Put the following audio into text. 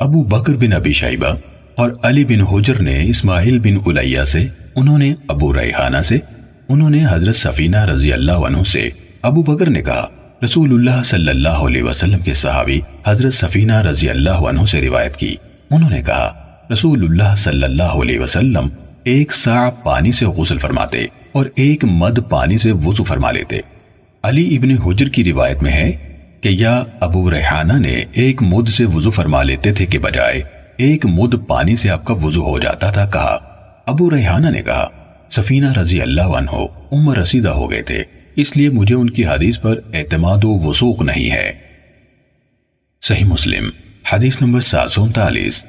ابو بکر بن ابی شیبہ اور علی بن حجر نے اسماعیل بن علیہ سے، انہوں نے ابو ریحانہ سے، انہوں نے حضرت سفینہ رضی اللہ عنہ سے ابو بکر نے کہا، رسول اللہ صلی اللہ علیہ وسلم کے صحابی حضرت سفینہ رضی اللہ عنہ سے روایت کی۔ انہوں نے کہا، رسول اللہ صلی اللہ علیہ وسلم ایک سا پانی سے غسل فرماتے اور ایک مد پانی سے وضو فرما لیتے۔ علی ابن حجر کی روایت میں ہے کہ یا ابو ریحانہ نے ایک مد سے وضو فرما لیتے تھے کہ بجائے ایک مد پانی سے آپ کا وضو ہو جاتا تھا کہا۔ ابو ریحانہ نے کہا، سفینہ رضی اللہ عنہ عمر رسیدہ ہو گئے تھے، اس لیے مجھے ان کی حدیث پر اعتماد و وسوق نہیں ہے۔ صحیح مسلم، حدیث نمبر سات سو انتالیس۔